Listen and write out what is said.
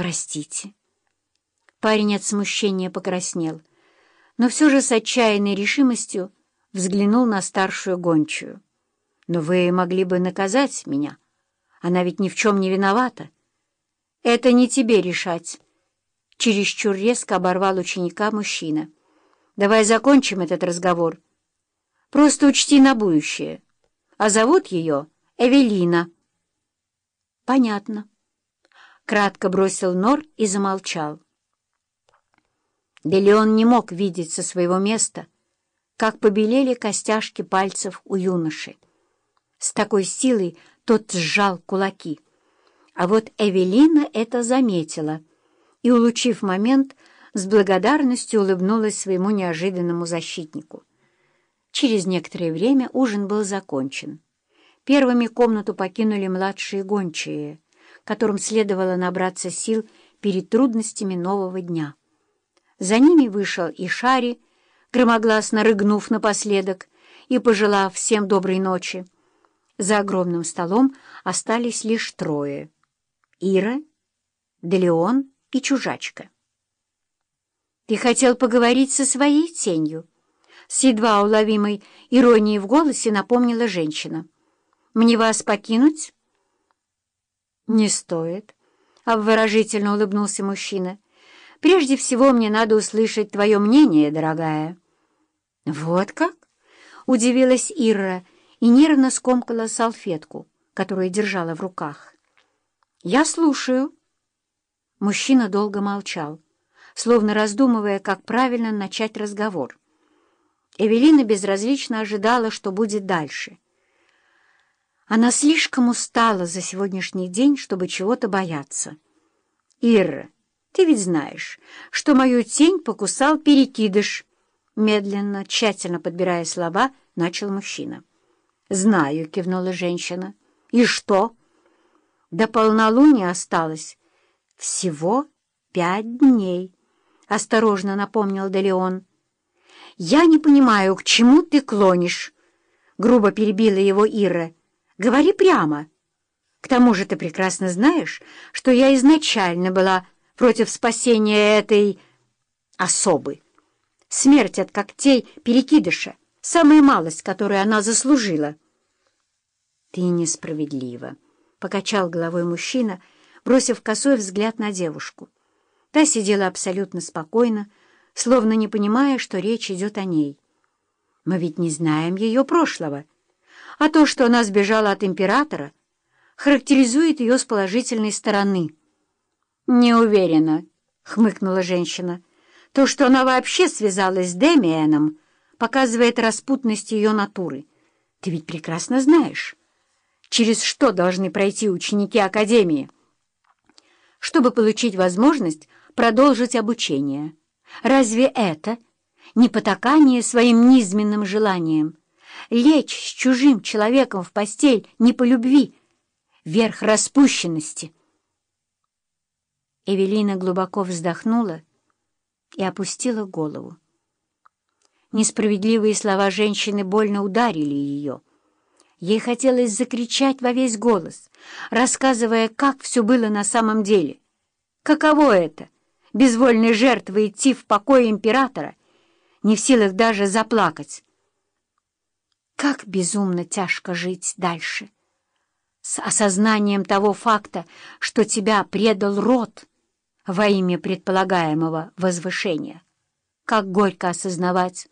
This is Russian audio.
«Простите». Парень от смущения покраснел, но все же с отчаянной решимостью взглянул на старшую гончую. «Но вы могли бы наказать меня. Она ведь ни в чем не виновата». «Это не тебе решать», — чересчур резко оборвал ученика мужчина. «Давай закончим этот разговор. Просто учти на будущее. А зовут ее Эвелина». «Понятно». Кратко бросил Нор и замолчал. Делеон не мог видеть со своего места, как побелели костяшки пальцев у юноши. С такой силой тот сжал кулаки. А вот Эвелина это заметила и, улучив момент, с благодарностью улыбнулась своему неожиданному защитнику. Через некоторое время ужин был закончен. Первыми комнату покинули младшие гончие, которым следовало набраться сил перед трудностями нового дня. За ними вышел и Шари, громогласно рыгнув напоследок и пожелав всем доброй ночи. За огромным столом остались лишь трое — Ира, Делеон и Чужачка. «Ты хотел поговорить со своей тенью?» С едва уловимой иронией в голосе напомнила женщина. «Мне вас покинуть?» «Не стоит», — обворожительно улыбнулся мужчина. «Прежде всего мне надо услышать твое мнение, дорогая». «Вот как?» — удивилась Ира и нервно скомкала салфетку, которую держала в руках. «Я слушаю». Мужчина долго молчал, словно раздумывая, как правильно начать разговор. Эвелина безразлично ожидала, что будет дальше — она слишком устала за сегодняшний день, чтобы чего-то бояться. «Ира, ты ведь знаешь, что мою тень покусал перекидыш», медленно, тщательно подбирая слова, начал мужчина. «Знаю», — кивнула женщина. «И что?» «До полнолуния осталось всего пять дней», — осторожно напомнил Делеон. «Я не понимаю, к чему ты клонишь?» — грубо перебила его Ира. Говори прямо. К тому же ты прекрасно знаешь, что я изначально была против спасения этой особы. Смерть от когтей перекидыша — самая малость, которую она заслужила. — Ты несправедлива, — покачал головой мужчина, бросив косой взгляд на девушку. Та сидела абсолютно спокойно, словно не понимая, что речь идет о ней. Мы ведь не знаем ее прошлого а то, что она сбежала от императора, характеризует ее с положительной стороны. «Не уверена», — хмыкнула женщина. «То, что она вообще связалась с Демиэном, показывает распутность ее натуры. Ты ведь прекрасно знаешь, через что должны пройти ученики Академии, чтобы получить возможность продолжить обучение. Разве это не потакание своим низменным желаниям?» Лечь с чужим человеком в постель не по любви, верх распущенности. Эвелина глубоко вздохнула и опустила голову. Несправедливые слова женщины больно ударили ее. Ей хотелось закричать во весь голос, рассказывая, как все было на самом деле. Каково это — безвольной жертвой идти в покой императора, не в силах даже заплакать? Как безумно тяжко жить дальше, с осознанием того факта, что тебя предал род во имя предполагаемого возвышения. Как горько осознавать,